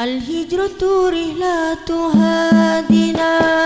الهجرة رحلة هادنا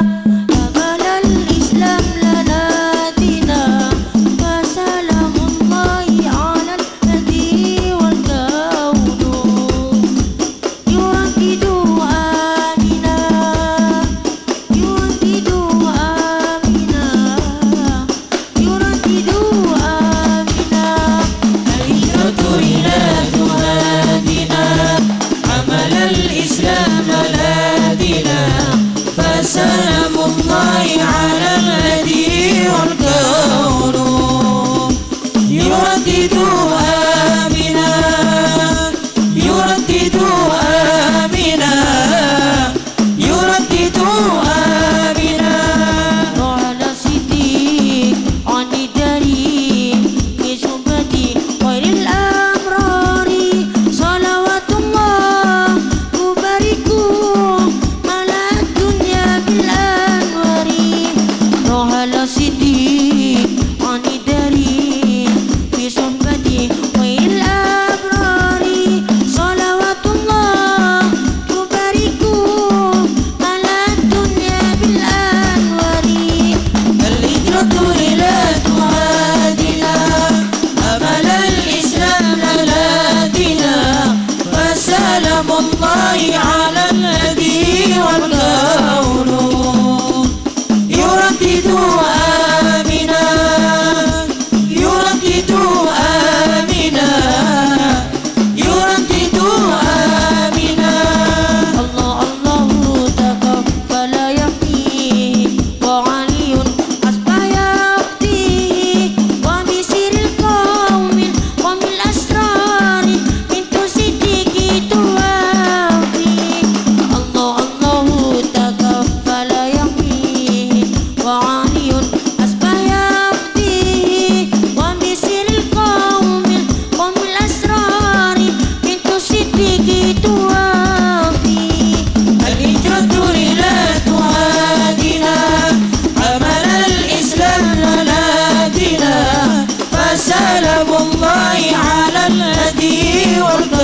غلب الله على الهدي والله